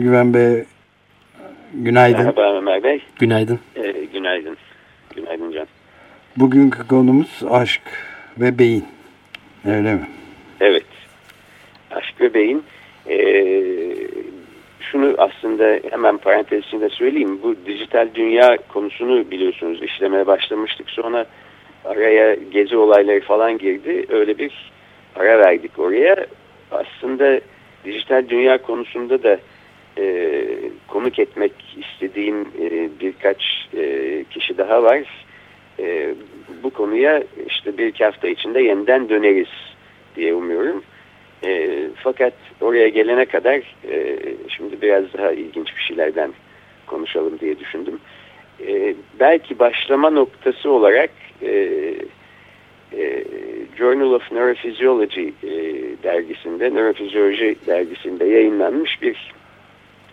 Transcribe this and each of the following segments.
Güven Bey. Günaydın. Merhaba Ömer Bey. Günaydın. Ee, günaydın. Günaydın Can. Bugünkü konumuz aşk ve beyin. Öyle mi? Evet. Aşk ve beyin. Ee, şunu aslında hemen parantez içinde söyleyeyim. Bu dijital dünya konusunu biliyorsunuz işlemeye başlamıştık. Sonra araya gezi olayları falan girdi. Öyle bir ara verdik oraya. Aslında dijital dünya konusunda da e, konuk etmek istediğim e, birkaç e, kişi daha var. E, bu konuya işte bir iki hafta içinde yeniden döneriz diye umuyorum. E, fakat oraya gelene kadar e, şimdi biraz daha ilginç bir şeylerden konuşalım diye düşündüm. E, belki başlama noktası olarak e, e, Journal of Neurophysiology e, dergisinde, nörofizyoloji dergisinde yayınlanmış bir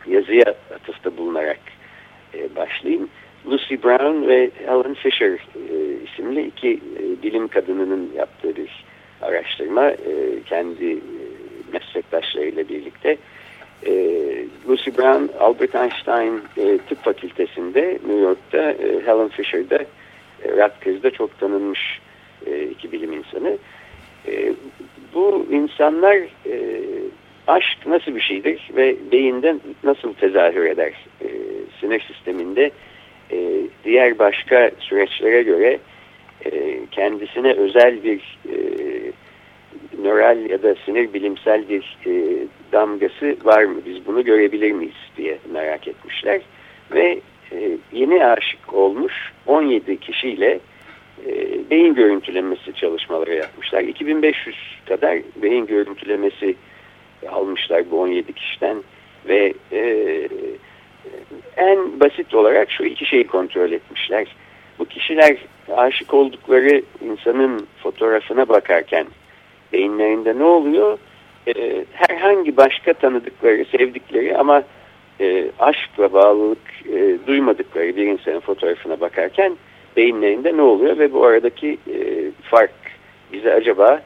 yazıya atıfta bulunarak e, başlayayım. Lucy Brown ve Helen Fisher e, isimli iki e, bilim kadınının yaptığı bir araştırma e, kendi e, meslektaşlarıyla birlikte. E, Lucy Brown, Albert Einstein e, Tıp Fakültesi'nde New York'ta, e, Helen Fisher'da e, Rutgers'da çok tanınmış e, iki bilim insanı. E, bu insanlar e, aşk nasıl bir şeydir ve beyinde nasıl tezahür eder? E, sinir sisteminde e, diğer başka süreçlere göre e, kendisine özel bir e, nöral ya da sinir bilimsel bir e, damgası var mı? Biz bunu görebilir miyiz diye merak etmişler. Ve e, yeni aşık olmuş 17 kişiyle e, beyin görüntülemesi çalışmaları yapmışlar. 2500 kadar beyin görüntülemesi almışlar bu 17 kişiden ve e, en basit olarak şu iki şeyi kontrol etmişler. Bu kişiler aşık oldukları insanın fotoğrafına bakarken beyinlerinde ne oluyor? E, herhangi başka tanıdıkları, sevdikleri ama e, aşkla bağlılık e, duymadıkları bir insanın fotoğrafına bakarken beyinlerinde ne oluyor ve bu aradaki e, fark bize acaba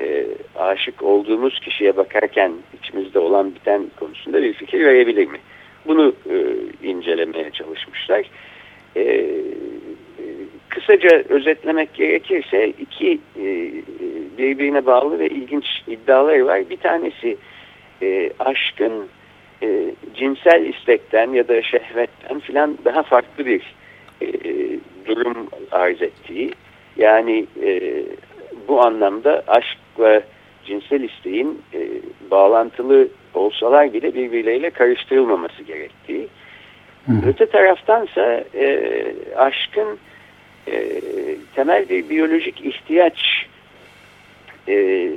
e, aşık olduğumuz kişiye bakarken içimizde olan biten konusunda bir fikir verebilir mi? Bunu e, incelemeye çalışmışlar. E, kısaca özetlemek gerekirse iki e, birbirine bağlı ve ilginç iddiaları var. Bir tanesi e, aşkın e, cinsel istekten ya da şehvetten filan daha farklı bir e, durum arz ettiği. Yani e, bu anlamda aşkla cinsel isteğin e, bağlantılı olsalar bile birbirleriyle karıştırılmaması gerektiği. Hı. Öte taraftansa e, aşkın e, temel bir biyolojik ihtiyaç e,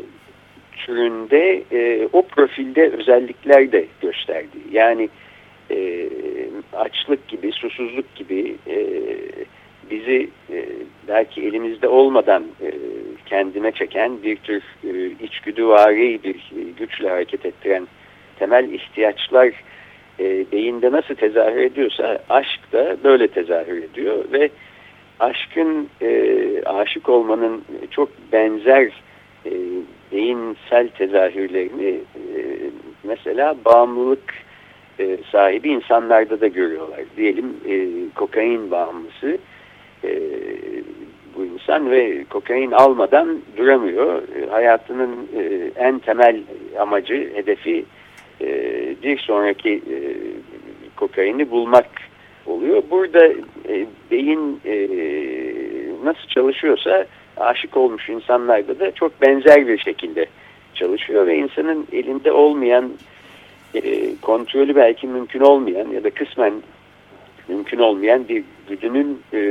türünde e, o profilde özellikler de gösterdiği. Yani e, açlık gibi, susuzluk gibi e, bizi e, belki elimizde olmadan e, kendine çeken bir tür e, içgüdüvari bir e, güçle hareket ettiren temel ihtiyaçlar e, beyinde nasıl tezahür ediyorsa aşk da böyle tezahür ediyor ve aşkın e, aşık olmanın çok benzer e, beyinsel tezahürlerini e, mesela bağımlılık e, sahibi insanlarda da görüyorlar. Diyelim e, kokain bağımlısı e, bu insan ve kokain almadan duramıyor. E, hayatının e, en temel amacı, hedefi e, bir sonraki e, kokaini bulmak oluyor. Burada e, beyin e, nasıl çalışıyorsa aşık olmuş insanlarda da çok benzer bir şekilde çalışıyor ve insanın elinde olmayan e, kontrolü belki mümkün olmayan ya da kısmen mümkün olmayan bir güdünün e,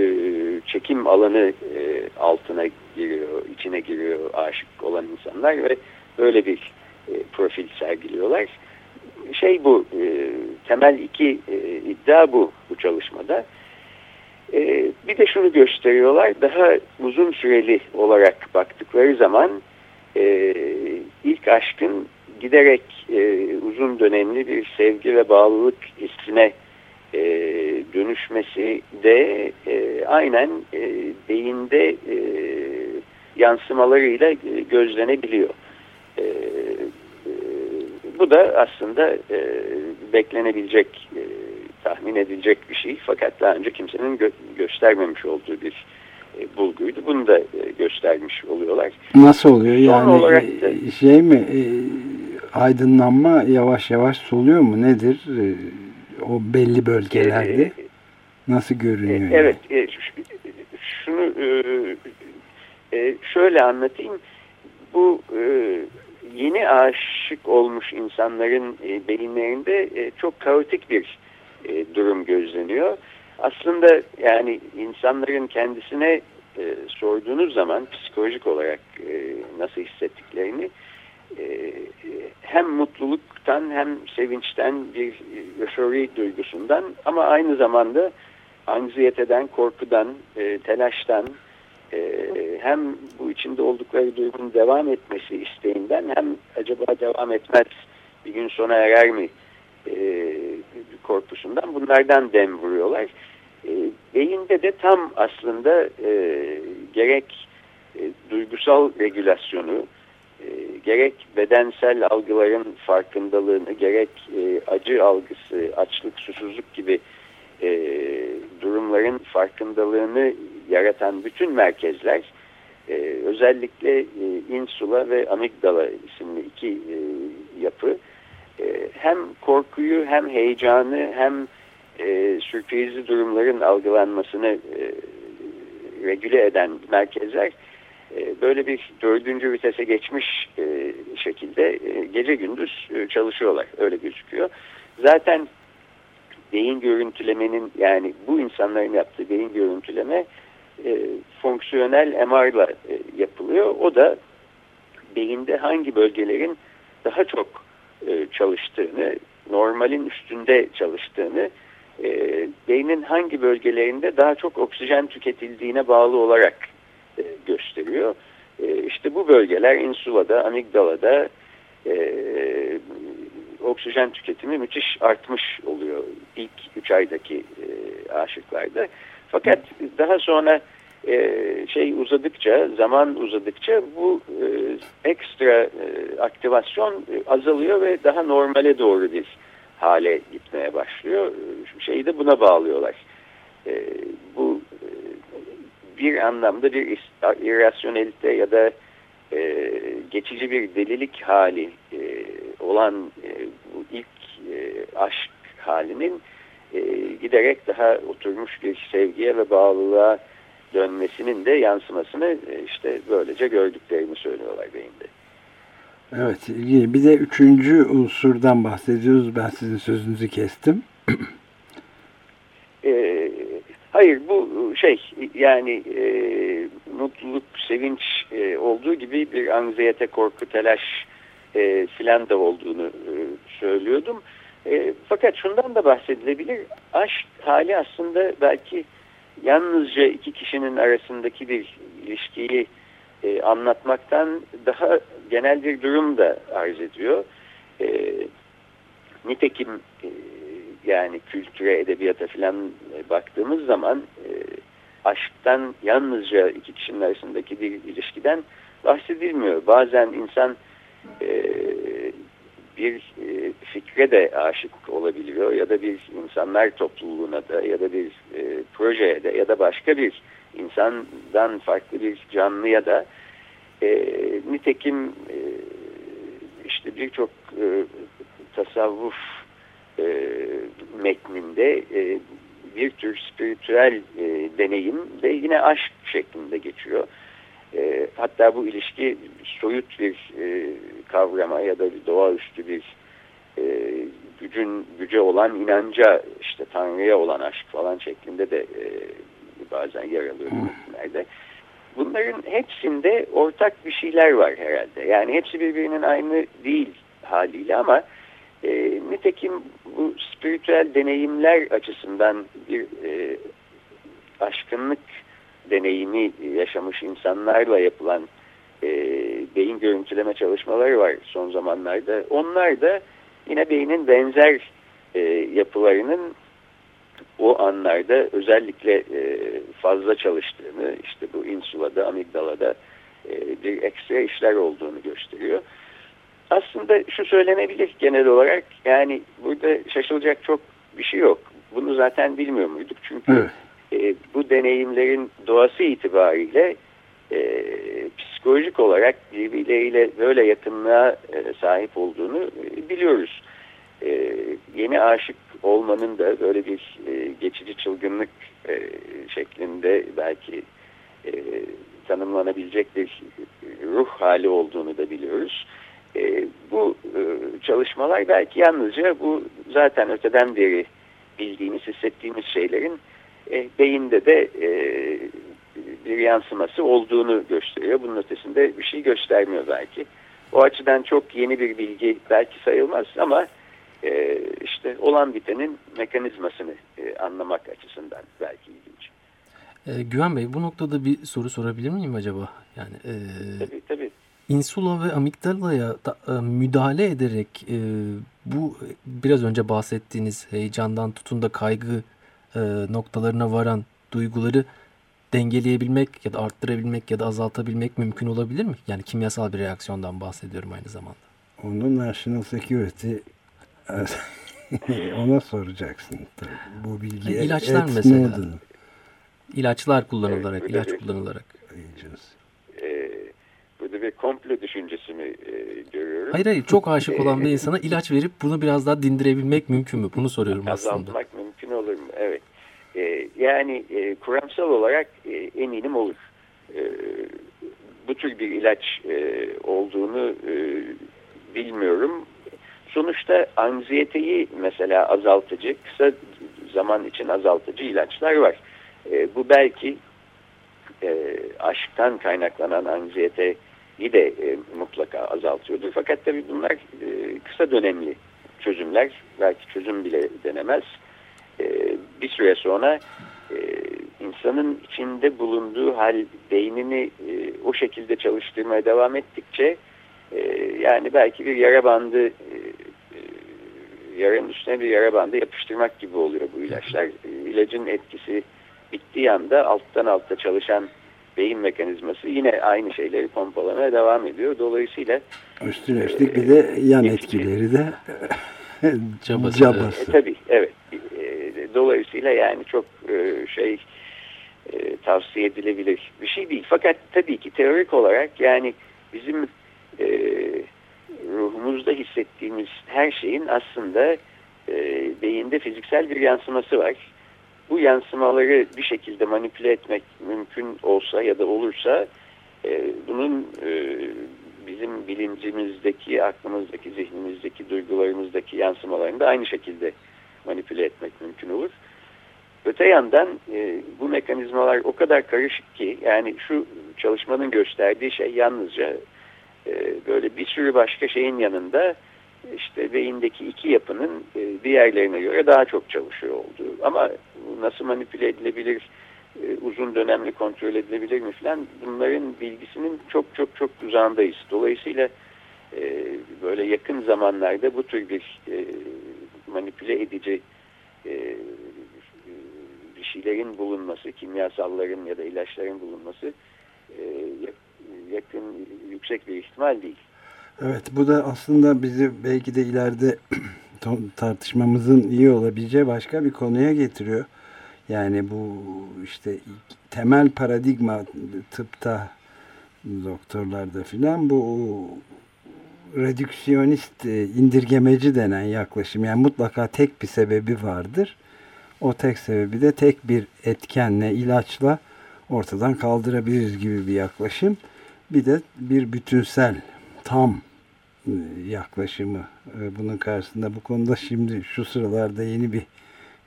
çekim alanı e, altına giriyor, içine giriyor aşık olan insanlar ve öyle bir e, profil sergiliyorlar. Şey bu, e, temel iki e, iddia bu bu çalışmada. E, bir de şunu gösteriyorlar, daha uzun süreli olarak baktıkları zaman e, ilk aşkın giderek e, uzun dönemli bir sevgi ve bağlılık hissine e, dönüşmesi de e, aynen e, beyinde e, yansımalarıyla gözlenebiliyor. E, e, bu da aslında e, beklenebilecek, e, tahmin edilecek bir şey. Fakat daha önce kimsenin gö göstermemiş olduğu bir e, bulguydu. Bunu da e, göstermiş oluyorlar. Nasıl oluyor? Son yani olarak da, şey mi e, aydınlanma yavaş yavaş soluyor mu? Nedir? E, o belli bölgelerde e, nasıl görünüyor? E, evet. E, şunu e, şöyle anlatayım. Bu e, yeni aşık olmuş insanların e, beyinlerinde e, çok kaotik bir e, durum gözleniyor. Aslında yani insanların kendisine e, sorduğunuz zaman psikolojik olarak e, nasıl hissettiklerini e, hem mutluluktan hem sevinçten bir eufori duygusundan ama aynı zamanda anksiyeteden, korkudan, e, telaştan e, hem bu içinde oldukları duygunun devam etmesi isteğinden hem acaba devam etmez bir gün sona erer mi e, korkusundan bunlardan dem vuruyorlar. E, beyinde de tam aslında e, gerek e, duygusal regülasyonu, e, gerek bedensel algıların farkındalığını, gerek e, acı algısı, açlık, susuzluk gibi e, durumların farkındalığını yaratan bütün merkezler, e, özellikle e, insula ve amigdala isimli iki e, yapı, e, hem korkuyu hem heyecanı hem e, sürprizli durumların algılanmasını e, regüle eden merkezler e, böyle bir dördüncü vitese geçmiş e, şekilde e, gece gündüz e, çalışıyorlar. Öyle gözüküyor. Zaten beyin görüntülemenin yani bu insanların yaptığı beyin görüntüleme e, fonksiyonel MR ile e, yapılıyor. O da beyinde hangi bölgelerin daha çok e, çalıştığını, normalin üstünde çalıştığını, e, beynin hangi bölgelerinde daha çok oksijen tüketildiğine bağlı olarak e, gösteriyor. E, işte bu bölgeler insulada, amigdalada e, oksijen tüketimi müthiş artmış oluyor ilk 3 aydaki e, aşıklarda. Fakat daha sonra e, şey uzadıkça, zaman uzadıkça bu e, ekstra e, aktivasyon e, azalıyor ve daha normale doğru bir hale gitmeye başlıyor. Şeyi de buna bağlıyorlar. E, bu bir anlamda bir irrasyonelite ya da e, geçici bir delilik hali e, olan e, bu ilk e, aşk halinin e, giderek daha oturmuş bir sevgiye ve bağlılığa dönmesinin de yansımasını e, işte böylece gördüklerini söylüyorlar beyinde. Evet ilgili. Bir de üçüncü unsurdan bahsediyoruz. Ben sizin sözünüzü kestim. e, hayır bu şey yani e, mutluluk, sevinç e, olduğu gibi bir anziyete, korku, telaş e, filan da olduğunu e, söylüyordum. E, fakat şundan da bahsedilebilir. Aşk hali aslında belki yalnızca iki kişinin arasındaki bir ilişkiyi e, anlatmaktan daha genel bir durum da arz ediyor. E, nitekim e, yani kültüre, edebiyata filan e, baktığımız zaman e, aşktan yalnızca iki kişinin arasındaki bir ilişkiden bahsedilmiyor. Bazen insan e, bir fikre de aşık olabiliyor ya da bir insanlar topluluğuna da ya da bir e, projeye de ya da başka bir insandan farklı bir canlıya da nitekim işte birçok tasavvuf e, metninde e, bir tür spiritüel e, deneyim de yine aşk şeklinde geçiyor. E, hatta bu ilişki soyut bir e, kavrama ya da bir doğaüstü bir e, gücün güce olan inanca işte Tanrı'ya olan aşk falan şeklinde de e, bazen yer alıyor metinlerde. bunların hepsinde ortak bir şeyler var herhalde. Yani hepsi birbirinin aynı değil haliyle ama e, nitekim bu spiritüel deneyimler açısından bir e, aşkınlık deneyimi yaşamış insanlarla yapılan e, beyin görüntüleme çalışmaları var son zamanlarda. Onlar da yine beynin benzer e, yapılarının o anlarda özellikle e, fazla çalıştığını, işte bu insulada, amigdalada e, bir ekstra işler olduğunu gösteriyor. Aslında şu söylenebilir genel olarak, yani burada şaşılacak çok bir şey yok. Bunu zaten bilmiyor muyduk? Çünkü evet. e, bu deneyimlerin doğası itibariyle e, psikolojik olarak birbirleriyle böyle yakınlığa e, sahip olduğunu e, biliyoruz. E, yeni aşık olmanın da böyle bir e, geçici çılgınlık e, şeklinde belki e, tanımlanabilecek bir ruh hali olduğunu da biliyoruz. E, bu e, çalışmalar belki yalnızca bu zaten öteden beri bildiğimiz, hissettiğimiz şeylerin e, beyinde de e, bir yansıması olduğunu gösteriyor. Bunun ötesinde bir şey göstermiyor belki. O açıdan çok yeni bir bilgi belki sayılmaz ama e, işte olan bitenin mekanizmasını e, anlamak açısından belki ilginç. E, Güven Bey bu noktada bir soru sorabilir miyim acaba? Yani e, tabii tabii. İnsula ve amigdalaya da, e, müdahale ederek e, bu biraz önce bahsettiğiniz heyecandan tutun da kaygı e, noktalarına varan duyguları dengeleyebilmek ya da arttırabilmek ya da azaltabilmek mümkün olabilir mi? Yani kimyasal bir reaksiyondan bahsediyorum aynı zamanda. Onun National Security ona soracaksın. Tabii. Bu bilgi yani ilaçlar mesela. Snowden. İlaçlar kullanılarak, evet, ilaç kullanılarak. E, bir komplo düşüncesi mi e, görüyorum? Hayır hayır çok aşık olan bir insana ilaç verip bunu biraz daha dindirebilmek mümkün mü? Bunu soruyorum aslında. Azaltmak mümkün olur mu? Evet. E, yani e, kuramsal olarak e, eminim olur. E, bu tür bir ilaç e, olduğunu e, bilmiyorum. Sonuçta anksiyeteyi mesela azaltıcı, kısa zaman için azaltıcı ilaçlar var. E, bu belki e, aşktan kaynaklanan anksiyeteyi de e, mutlaka azaltıyordur. Fakat tabii bunlar e, kısa dönemli çözümler. Belki çözüm bile denemez. E, bir süre sonra e, insanın içinde bulunduğu hal beynini e, o şekilde çalıştırmaya devam ettikçe e, yani belki bir yara bandı e, yaranın üstüne bir yara bandı yapıştırmak gibi oluyor bu ilaçlar. İlacın etkisi bittiği anda alttan altta çalışan beyin mekanizması yine aynı şeyleri pompalamaya devam ediyor. Dolayısıyla üstüne üstlük bir de yan etkileri de cabası. cabası. E, tabii evet. E, dolayısıyla yani çok e, şey e, tavsiye edilebilir bir şey değil. Fakat tabii ki teorik olarak yani bizim e, ruhumuzda hissettiğimiz her şeyin aslında e, beyinde fiziksel bir yansıması var. Bu yansımaları bir şekilde manipüle etmek mümkün olsa ya da olursa e, bunun e, bizim bilincimizdeki, aklımızdaki, zihnimizdeki, duygularımızdaki yansımalarını da aynı şekilde manipüle etmek mümkün olur. Öte yandan e, bu mekanizmalar o kadar karışık ki yani şu çalışmanın gösterdiği şey yalnızca e, böyle bir sürü başka şeyin yanında işte beyindeki iki yapının e, diğerlerine göre daha çok çalışıyor olduğu. Ama nasıl manipüle edilebilir, e, uzun dönemli kontrol edilebilir mi falan bunların bilgisinin çok çok çok uzağındayız. Dolayısıyla böyle yakın zamanlarda bu tür bir manipüle edici bir şeylerin bulunması, kimyasalların ya da ilaçların bulunması yakın yüksek bir ihtimal değil. Evet bu da aslında bizi belki de ileride tartışmamızın iyi olabileceği başka bir konuya getiriyor. Yani bu işte temel paradigma tıpta doktorlarda filan bu redüksiyonist e, indirgemeci denen yaklaşım yani mutlaka tek bir sebebi vardır. O tek sebebi de tek bir etkenle ilaçla ortadan kaldırabiliriz gibi bir yaklaşım. Bir de bir bütünsel tam e, yaklaşımı e, bunun karşısında bu konuda şimdi şu sıralarda yeni bir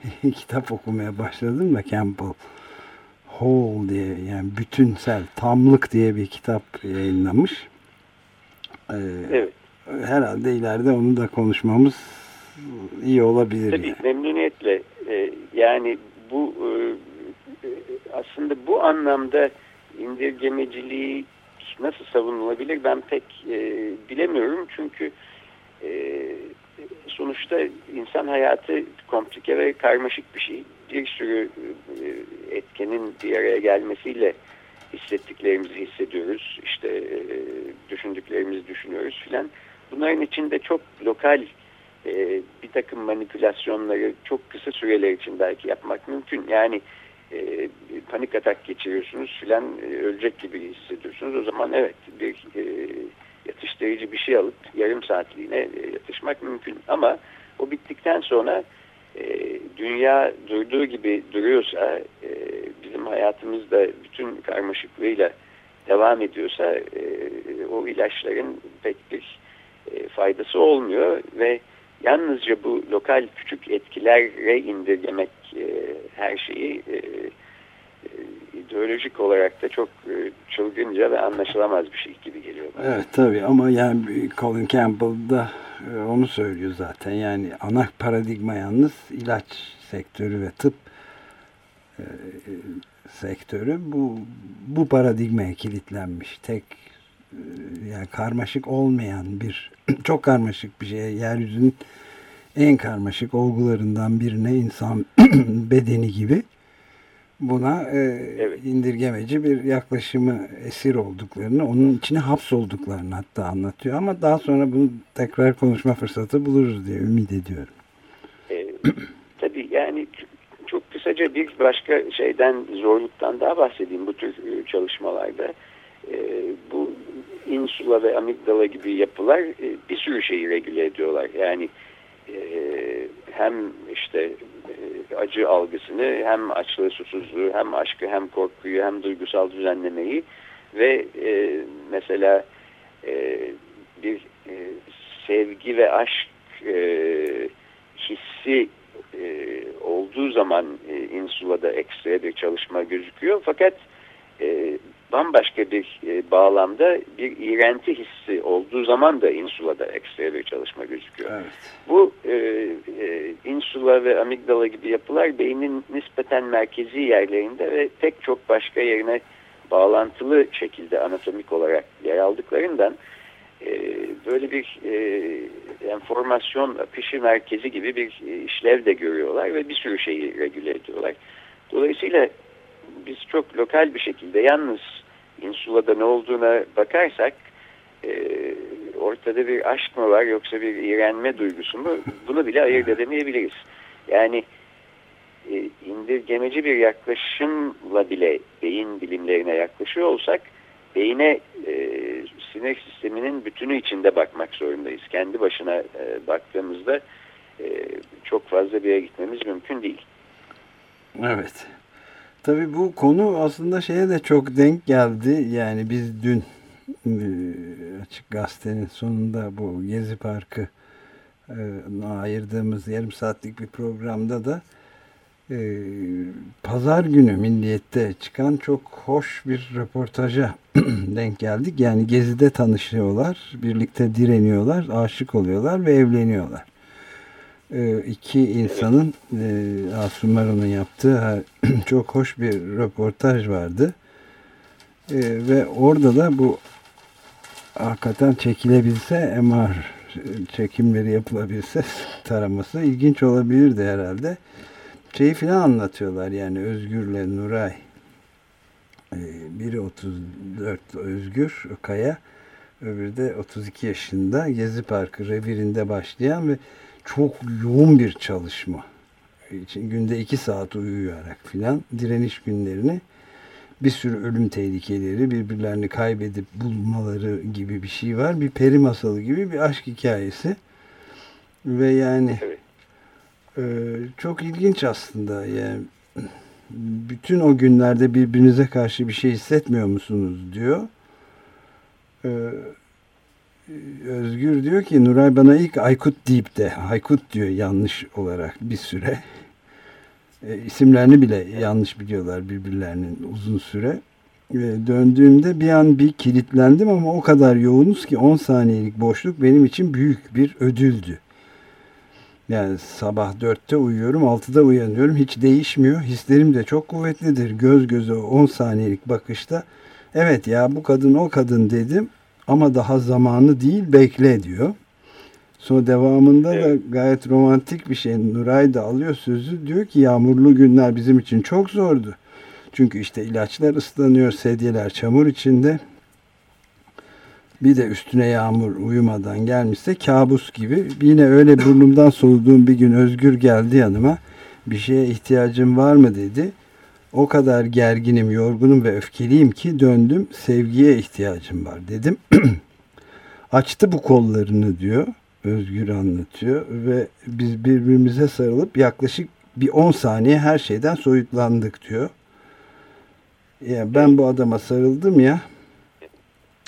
kitap okumaya başladım da Campbell Whole diye yani bütünsel tamlık diye bir kitap yayınlamış. Ee, evet. Herhalde ileride onu da konuşmamız iyi olabilir. Tabii yani. memnuniyetle. Ee, yani bu e, aslında bu anlamda indirgemeciliği nasıl savunulabilir ben pek e, bilemiyorum. Çünkü e, sonuçta insan hayatı komplike ve karmaşık bir şey. Bir sürü e, etkenin bir araya gelmesiyle hissettiklerimizi hissediyoruz. İşte e, düşündüklerimizi düşünüyoruz filan. Bunların içinde çok lokal e, bir takım manipülasyonları çok kısa süreler için belki yapmak mümkün. Yani panik atak geçiriyorsunuz filan ölecek gibi hissediyorsunuz. O zaman evet bir yatıştırıcı bir şey alıp yarım saatliğine yatışmak mümkün. Ama o bittikten sonra e, dünya durduğu gibi duruyorsa e, bizim hayatımızda bütün karmaşıklığıyla devam ediyorsa e, o ilaçların pek bir e, faydası olmuyor ve yalnızca bu lokal küçük etkilere indirgemek e, her şeyi e, e, ideolojik olarak da çok e, çılgınca ve anlaşılamaz bir şey gibi geliyor. Bana. Evet tabii ama yani Colin Campbell da e, onu söylüyor zaten. Yani ana paradigma yalnız ilaç sektörü ve tıp e, sektörü bu bu paradigmaya kilitlenmiş. Tek e, yani karmaşık olmayan bir çok karmaşık bir şey. Yeryüzünün en karmaşık olgularından birine insan bedeni gibi buna e, evet. indirgemeci bir yaklaşımı esir olduklarını, onun içine hapsolduklarını hatta anlatıyor. Ama daha sonra bunu tekrar konuşma fırsatı buluruz diye ümit ediyorum. E, tabii yani çok kısaca bir başka şeyden, zorluktan daha bahsedeyim bu tür e, çalışmalarda. E, bu insula ve amigdala gibi yapılar e, bir sürü şeyi regüle ediyorlar. Yani e, hem işte acı algısını hem açlığı susuzluğu hem aşkı hem korkuyu hem duygusal düzenlemeyi ve e, mesela e, bir e, sevgi ve aşk e, hissi e, olduğu zaman e, insulada ekstra bir çalışma gözüküyor fakat e, bambaşka bir e, bağlamda bir iğrenti hissi olduğu zaman da insulada ekstra bir çalışma gözüküyor. Evet. Bu e, insula ve amigdala gibi yapılar beynin nispeten merkezi yerlerinde ve pek çok başka yerine bağlantılı şekilde anatomik olarak yer aldıklarından e, böyle bir e, enformasyon akışı merkezi gibi bir e, işlev de görüyorlar ve bir sürü şeyi regüle ediyorlar. Dolayısıyla biz çok lokal bir şekilde yalnız insulada ne olduğuna bakarsak ortada bir aşk mı var yoksa bir iğrenme duygusu mu bunu bile ayırt edemeyebiliriz. Yani e, indirgemeci bir yaklaşımla bile beyin bilimlerine yaklaşıyor olsak beyine e, sinir sisteminin bütünü içinde bakmak zorundayız. Kendi başına e, baktığımızda e, çok fazla bir yere gitmemiz mümkün değil. Evet. Tabii bu konu aslında şeye de çok denk geldi. Yani biz dün Açık Gazete'nin sonunda bu Gezi Parkı e, ayırdığımız yarım saatlik bir programda da e, pazar günü Milliyet'te çıkan çok hoş bir röportaja denk geldik. Yani Gezi'de tanışıyorlar, birlikte direniyorlar, aşık oluyorlar ve evleniyorlar. E, iki insanın e, Asumaro'nun yaptığı çok hoş bir röportaj vardı. E, ve orada da bu hakikaten çekilebilse MR çekimleri yapılabilse taraması ilginç olabilirdi herhalde. Şeyi filan anlatıyorlar yani Özgür'le Nuray. Ee, biri 34 Özgür Kaya öbürü de 32 yaşında Gezi Parkı revirinde başlayan ve çok yoğun bir çalışma için günde iki saat uyuyarak filan direniş günlerini bir sürü ölüm tehlikeleri birbirlerini kaybedip bulmaları gibi bir şey var. Bir peri masalı gibi bir aşk hikayesi. Ve yani e, çok ilginç aslında. Yani bütün o günlerde birbirinize karşı bir şey hissetmiyor musunuz diyor. E, Özgür diyor ki Nuray bana ilk Aykut deyip de Aykut diyor yanlış olarak bir süre. E, isimlerini bile yanlış biliyorlar birbirlerinin uzun süre. E, döndüğümde bir an bir kilitlendim ama o kadar yoğunuz ki 10 saniyelik boşluk benim için büyük bir ödüldü. Yani sabah 4'te uyuyorum 6'da uyanıyorum hiç değişmiyor. Hislerim de çok kuvvetlidir. Göz göze 10 saniyelik bakışta evet ya bu kadın o kadın dedim ama daha zamanı değil bekle diyor. Sonra devamında evet. da gayet romantik bir şey. Nuray da alıyor sözü. Diyor ki yağmurlu günler bizim için çok zordu. Çünkü işte ilaçlar ıslanıyor, sedyeler çamur içinde. Bir de üstüne yağmur uyumadan gelmişse kabus gibi. Yine öyle burnumdan soluduğum bir gün Özgür geldi yanıma. Bir şeye ihtiyacım var mı dedi. O kadar gerginim, yorgunum ve öfkeliyim ki döndüm. Sevgiye ihtiyacım var dedim. Açtı bu kollarını diyor. Özgür anlatıyor ve biz birbirimize sarılıp yaklaşık bir 10 saniye her şeyden soyutlandık diyor. Yani ben bu adama sarıldım ya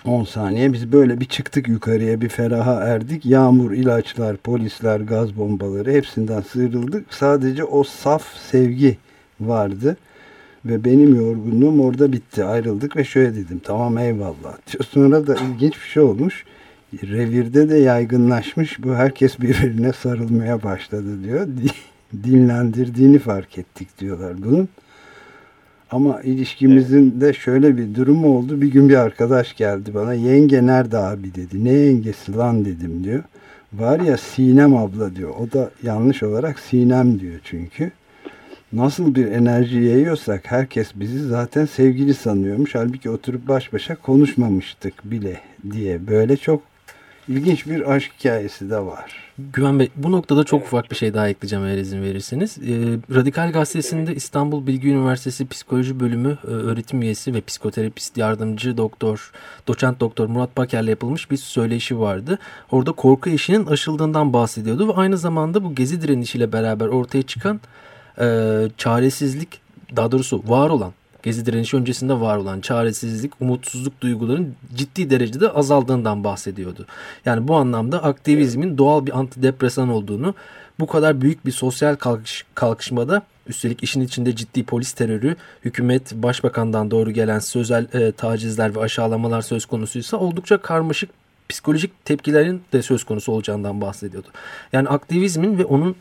10 saniye biz böyle bir çıktık yukarıya bir feraha erdik. Yağmur, ilaçlar, polisler, gaz bombaları hepsinden sıyrıldık. Sadece o saf sevgi vardı. Ve benim yorgunluğum orada bitti. Ayrıldık ve şöyle dedim. Tamam eyvallah. Sonra da ilginç bir şey olmuş revirde de yaygınlaşmış. Bu herkes birbirine sarılmaya başladı diyor. Dinlendirdiğini fark ettik diyorlar bunun. Ama ilişkimizin de şöyle bir durum oldu. Bir gün bir arkadaş geldi bana. Yenge nerede abi dedi. Ne yengesi lan dedim diyor. Var ya Sinem abla diyor. O da yanlış olarak Sinem diyor çünkü. Nasıl bir enerji yayıyorsak herkes bizi zaten sevgili sanıyormuş. Halbuki oturup baş başa konuşmamıştık bile diye. Böyle çok ilginç bir aşk hikayesi de var. Güven Bey bu noktada çok ufak bir şey daha ekleyeceğim eğer izin verirseniz. Ee, Radikal Gazetesi'nde İstanbul Bilgi Üniversitesi Psikoloji Bölümü e, öğretim üyesi ve psikoterapist yardımcı doktor, doçent doktor Murat Baker'le yapılmış bir söyleşi vardı. Orada korku eşinin aşıldığından bahsediyordu ve aynı zamanda bu gezi direnişiyle beraber ortaya çıkan e, çaresizlik daha doğrusu var olan Gezi direnişi öncesinde var olan çaresizlik, umutsuzluk duyguların ciddi derecede azaldığından bahsediyordu. Yani bu anlamda aktivizmin doğal bir antidepresan olduğunu, bu kadar büyük bir sosyal kalkış, kalkışmada üstelik işin içinde ciddi polis terörü, hükümet, başbakandan doğru gelen sözel e, tacizler ve aşağılamalar söz konusuysa oldukça karmaşık psikolojik tepkilerin de söz konusu olacağından bahsediyordu. Yani aktivizmin ve onun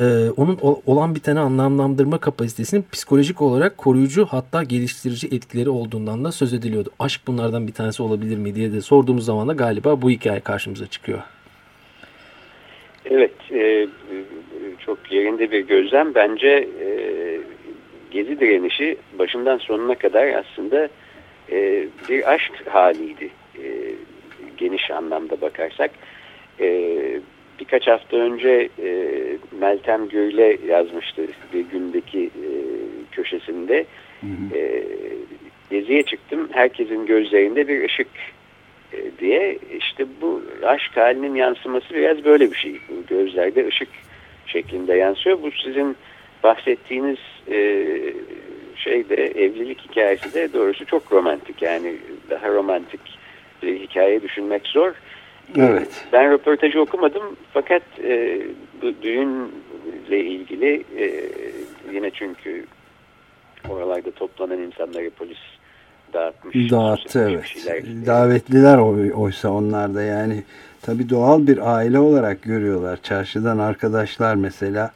e, onun olan biteni anlamlandırma kapasitesinin psikolojik olarak koruyucu hatta geliştirici etkileri olduğundan da söz ediliyordu. Aşk bunlardan bir tanesi olabilir mi diye de sorduğumuz zaman da galiba bu hikaye karşımıza çıkıyor. Evet, e, çok yerinde bir gözlem. Bence e, Gezi direnişi başından sonuna kadar aslında e, bir aşk haliydi. E, geniş anlamda bakarsak. E, birkaç hafta önce e, Meltem Göyle yazmıştı bir gündeki e, köşesinde. Hı hı. E, geziye çıktım. Herkesin gözlerinde bir ışık e, diye. işte bu aşk halinin yansıması biraz böyle bir şey. Bu gözlerde ışık şeklinde yansıyor. Bu sizin bahsettiğiniz e, şeyde evlilik hikayesi de doğrusu çok romantik. Yani daha romantik bir hikaye düşünmek zor. Evet. Ben röportajı okumadım fakat e, bu düğünle ilgili e, yine çünkü oralarda toplanan insanları polis dağıtmış. Dağıttı evet. Şeyler. Davetliler oysa onlar da yani tabi doğal bir aile olarak görüyorlar. Çarşıdan arkadaşlar mesela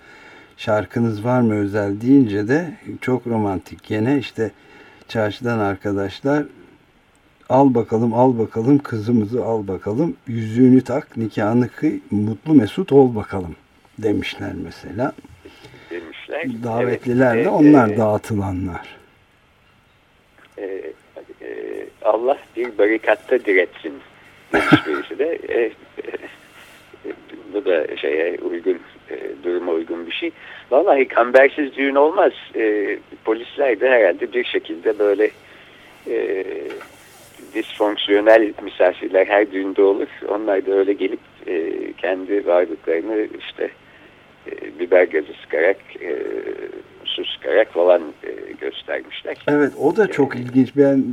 şarkınız var mı özel deyince de çok romantik. Gene işte çarşıdan arkadaşlar al bakalım al bakalım kızımızı al bakalım yüzüğünü tak nikahını kıy mutlu mesut ol bakalım demişler mesela. Demişler. Davetliler evet, de onlar e, dağıtılanlar. E, e, Allah bir barikatta diretsin demiş birisi de. E, e, bu da şeye uygun e, duruma uygun bir şey. Vallahi kambersiz düğün olmaz. E, polisler de herhalde bir şekilde böyle e, disfonksiyonel misafirler her düğünde olur. Onlar da öyle gelip e, kendi varlıklarını işte e, biber gazı sıkarak, e, su sıkarak falan e, göstermişler. Evet o da çok ilginç. Ben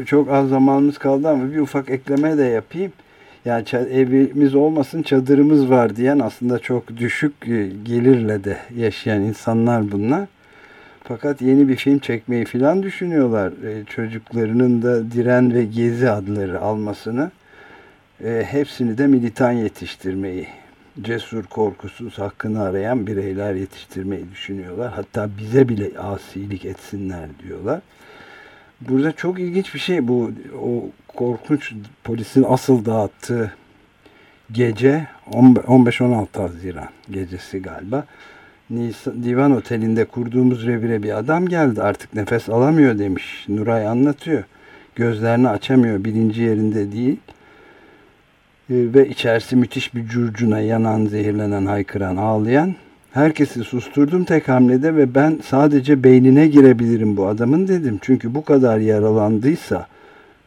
e, çok az zamanımız kaldı ama bir ufak ekleme de yapayım. Yani evimiz olmasın çadırımız var diyen aslında çok düşük e, gelirle de yaşayan insanlar bunlar. Fakat yeni bir film çekmeyi falan düşünüyorlar. E, çocuklarının da Diren ve Gezi adları almasını. E, hepsini de militan yetiştirmeyi, cesur, korkusuz, hakkını arayan bireyler yetiştirmeyi düşünüyorlar. Hatta bize bile asilik etsinler diyorlar. Burada çok ilginç bir şey bu. O korkunç polisin asıl dağıttığı gece 15-16 Haziran gecesi galiba. Nisan, Divan Oteli'nde kurduğumuz revire bir adam geldi. Artık nefes alamıyor demiş. Nuray anlatıyor. Gözlerini açamıyor. Bilinci yerinde değil. Ee, ve içerisi müthiş bir curcuna yanan, zehirlenen, haykıran, ağlayan. Herkesi susturdum tek hamlede ve ben sadece beynine girebilirim bu adamın dedim. Çünkü bu kadar yaralandıysa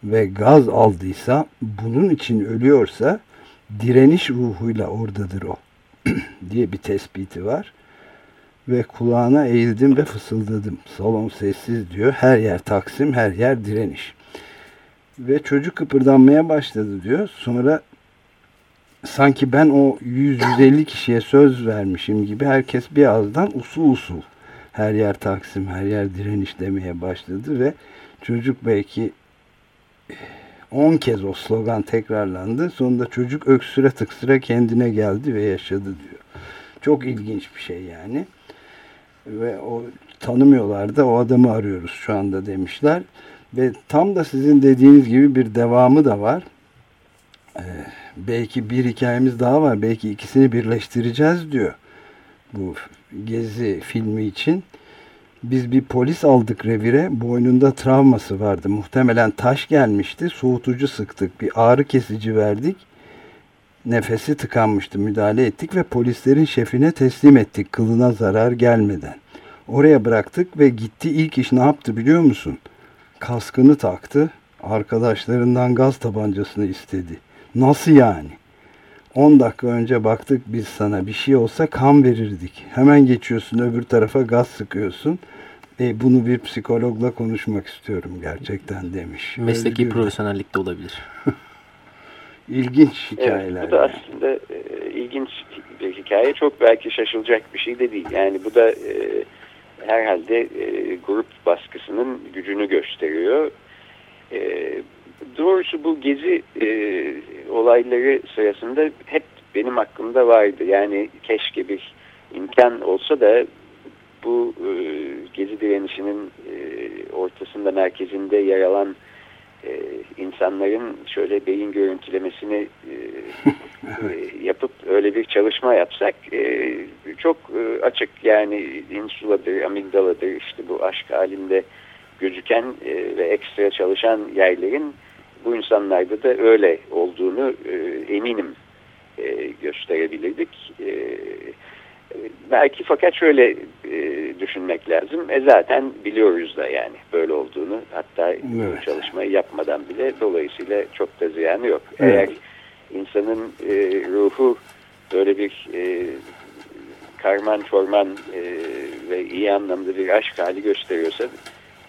ve gaz aldıysa, bunun için ölüyorsa direniş ruhuyla oradadır o diye bir tespiti var. Ve kulağına eğildim ve fısıldadım. Salon sessiz diyor. Her yer taksim, her yer direniş. Ve çocuk kıpırdanmaya başladı diyor. Sonra sanki ben o 100-150 kişiye söz vermişim gibi herkes bir ağızdan usul usul her yer taksim, her yer direniş demeye başladı ve çocuk belki 10 kez o slogan tekrarlandı. Sonunda çocuk öksüre tıksıra kendine geldi ve yaşadı diyor. Çok ilginç bir şey yani. Ve o tanımıyorlar da o adamı arıyoruz şu anda demişler. Ve tam da sizin dediğiniz gibi bir devamı da var. Ee, belki bir hikayemiz daha var. Belki ikisini birleştireceğiz diyor. Bu Gezi filmi için. Biz bir polis aldık revire. Boynunda travması vardı. Muhtemelen taş gelmişti. Soğutucu sıktık. Bir ağrı kesici verdik. Nefesi tıkanmıştı. Müdahale ettik ve polislerin şefine teslim ettik. Kılına zarar gelmeden. Oraya bıraktık ve gitti. İlk iş ne yaptı biliyor musun? Kaskını taktı. Arkadaşlarından gaz tabancasını istedi. Nasıl yani? 10 dakika önce baktık biz sana bir şey olsa kan verirdik. Hemen geçiyorsun öbür tarafa gaz sıkıyorsun. E, bunu bir psikologla konuşmak istiyorum gerçekten demiş. Mesleki Özgür. profesyonellik de olabilir. İlginç hikayeler. Evet, bu da yani. aslında e, ilginç bir hikaye. Çok belki şaşılacak bir şey de değil. Yani bu da e, herhalde e, grup baskısının gücünü gösteriyor. E, doğrusu bu gezi e, olayları sırasında hep benim aklımda vardı. Yani keşke bir imkan olsa da bu e, gezi direnişinin e, ortasında merkezinde yer alan e, insanların şöyle beyin görüntülemesini e, e, yapıp öyle bir çalışma yapsak e, çok e, açık yani insuladır, amigdaladır işte bu aşk halinde gözüken e, ve ekstra çalışan yerlerin bu insanlarda da öyle olduğunu e, eminim e, gösterebilirdik. E, belki fakat şöyle e, düşünmek lazım. E zaten biliyoruz da yani böyle olduğunu. Hatta evet. çalışmayı yapmadan bile dolayısıyla çok da ziyanı yok. Evet. Eğer insanın e, ruhu böyle bir e, karman çorman e, ve iyi anlamda bir aşk hali gösteriyorsa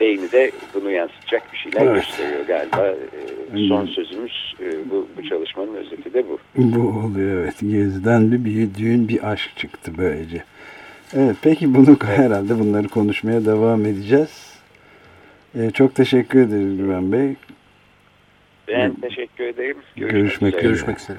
beyni de bunu yansıtacak bir şeyler evet. gösteriyor galiba. Ee, son sözümüz e, bu, bu çalışmanın özeti de bu. Bu oluyor evet. Gezden bir büyüdüğün bir aşk çıktı böylece. Evet peki bunu herhalde bunları konuşmaya devam edeceğiz. Ee, çok teşekkür ederiz Güven Bey. Ben teşekkür ederim. Görüşmek, Görüşmek üzere. Görüşmek üzere.